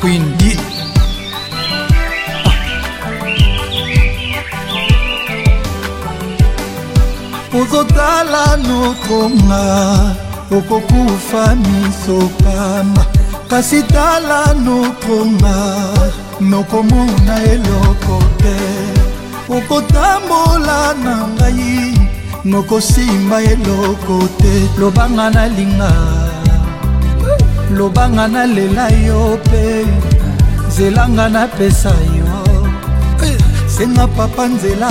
Queen D. ozotala nokonga okokufa misopama kasi tala nokonga nokomona eloko te okotambola na ngai nokosimba eloko te lobanga nalinga lobanga nalela yo mpe nzelanga napesa yo eh, senga papa nzela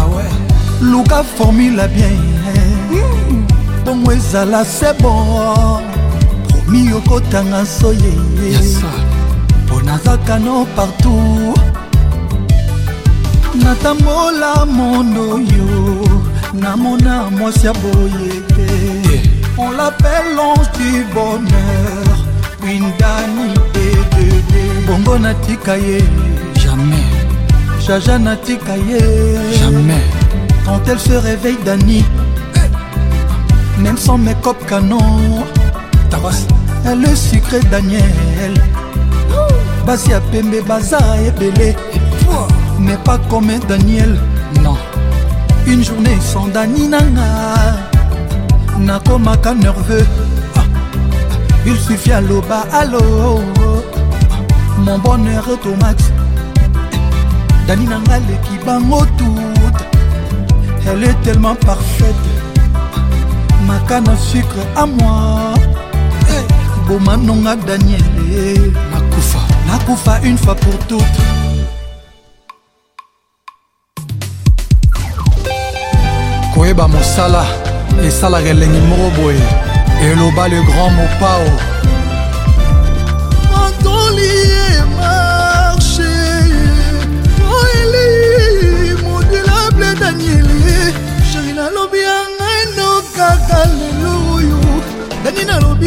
awe ah luka formula bien hmm. bongo ezala se bon promi okotanga soye mpo nazaka no partout natambola mondo yo namona mwasi ya boye te on l'appelle l'ange du bonheur windani dedede bongo natika ye jamais jaja natika ye jamais quand elle se réveille dani hey. même sans mes copes canon tabas elle est sucré daniel oh. basi ya pembe baza ebele mais pas comme daniel non une journée sans dani nanga nakomaka nerveux ah, ah, il suffit à l'eau mon bonheur automate dani nanga leki bango tout elle est tellement parfaite ma canne à sucre à moi bomanonga daniel nakufa nakufa une fois pour toutes koyeba mosala esalaka elengi moko boye eloba le grand mopao nalobi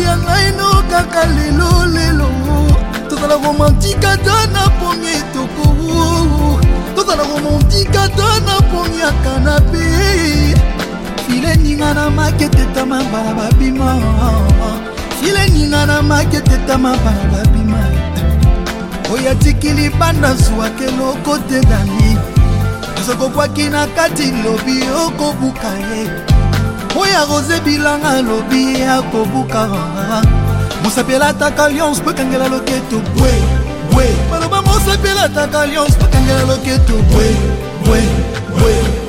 ya ngai no kaka lelo lelo tozala romantika ta na pomi etoko tozala romantika ta na pomi ya kanape file ninga na maketetama bala babima file ninga na maketetama bala babima oyo atikili banda zwwaka eloko te dani azokobwaki na kati lobi okobuka ye oyo arose bilanga lobi akobuka mosapela ataka lyonce pokangela loketo bwe bwe baloba mosapela ataka lyonce pokangela loketo bwe bwe bwe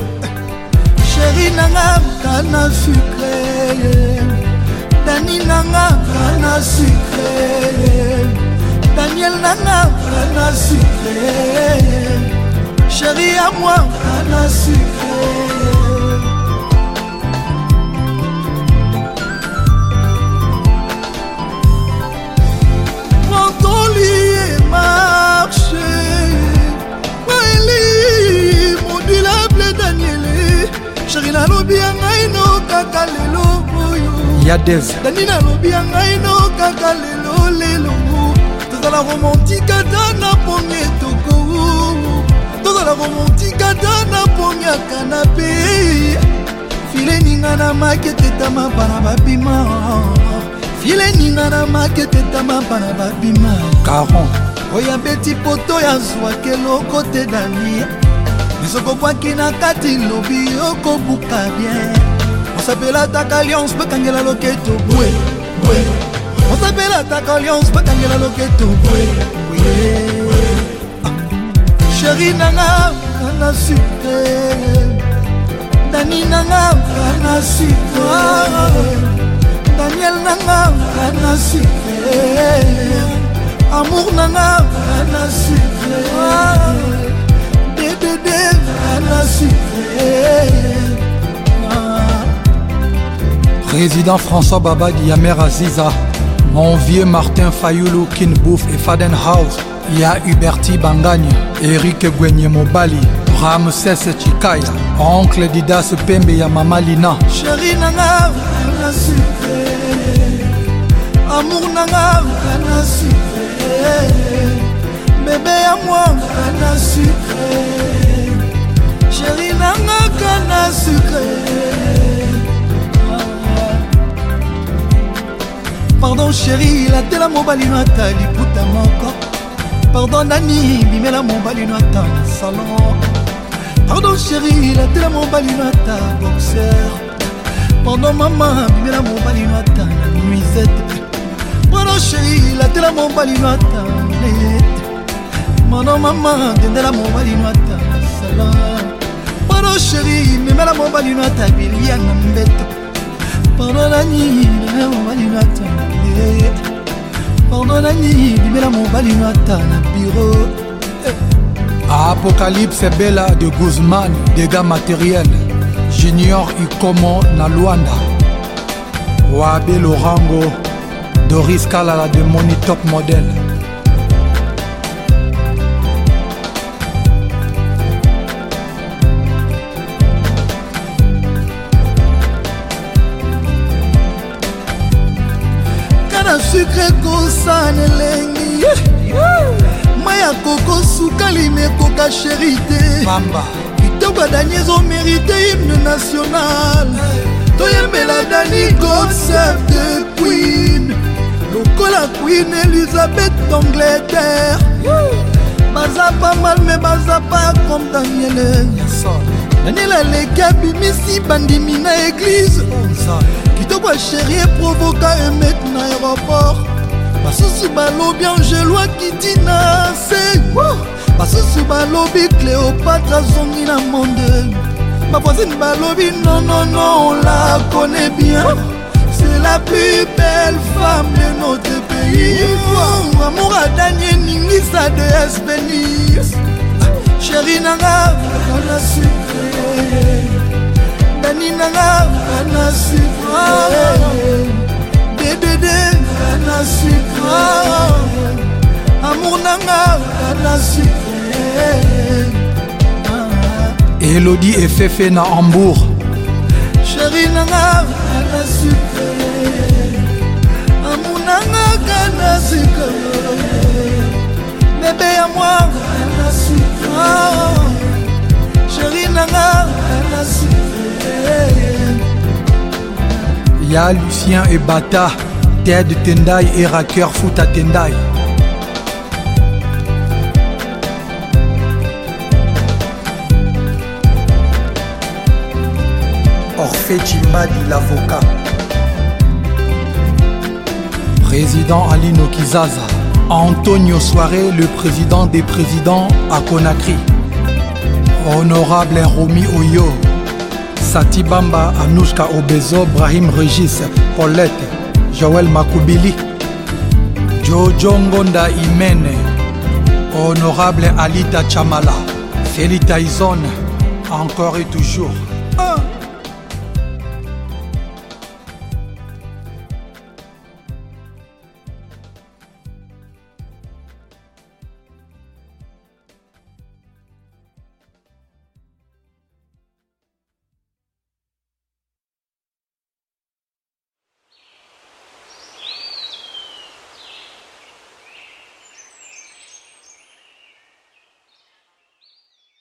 dani nanga nga na sucre dani nanga nga na sucre daniel nanga nga na sucre chéri ya moi nga na sucre ya dez dani nalobi ya ngai no kaka lelo lelongo tozala romantike ata na pongi etoko tozala romantike ata na pongi ya kanape fileninga na maketetama bana babima fileninga na maketetama bana babima caron oya beti poto ya zwaki eloko te dani misokobwaki na kati lobi okobuka bien osapelataka alliance bakangela loketo bwe bwe osapelataka alliance bakangela loketo bwe bwe sheri ah. nanga kanga sute dani nanga kanga sute daniel nanga kanga sute amour nanga président François Baba Diamer Aziza, mon vieux Martin Fayoulou Kinbouf et Fadenhouse, Ya Huberti Bangagne, Eric Gwenye Mobali, Ramses Chikaya, oncle Didas Pembe ya Mama Lina. Chéri nanga na sucre, amour nanga na sucre. sheri latela mobali no ata liputa moko pardon nani bimela mobali no ata na salon pardon sheri latela mobali no ata boxer pardon mama bimela mobali no ata na nuisette pardon sheri latela mobali no ata nete mano mama dendela mobali no ata na salon pardon sheri memela mobali no ata bilia na mbeto pardonani libela mobali no ata na bie pardonani libela mobali no ata na biro eh. apocalypse bela de guzman dégâts matériel junior ikomo na lwanda wabe lorango doris kalala de monitop modele sukre kosana elengi mai ya koko sukalimi ekoka sheri te kitoko ya dani ezomerite hymne national toyembela dani concept de queen lokola queen elizabeth d'angleterre baza pa mal me baza pa comme daniele daniele aleki abimisi bandimi na eglize mwasheri eprovoka emete na aéroport basusu balobi angelo akiti na se basusu balobi cléopatre azongi na monde bavoisine balobi nonono on la connaît bien c'est la plus belle femme de notre pays amour adanie ningisa de esbenis ah, sheri nanga na sucre nani nanga ana sucra ddd ana sucra amour nanga ana sucre elodie efefe na hambourg chéri nanga Lucien et Bata, Ted Tendai et Raker Foot Tendai. Orphée Chimbadi, l'avocat. Président Alino Kizaza Antonio Soare, le président des présidents à Conakry. Honorable Romi Oyo, sati bamba anushka obezo brahim regis paulette joel makubili jojo ngonda imene honorable alita chamala feli taison encore et toujours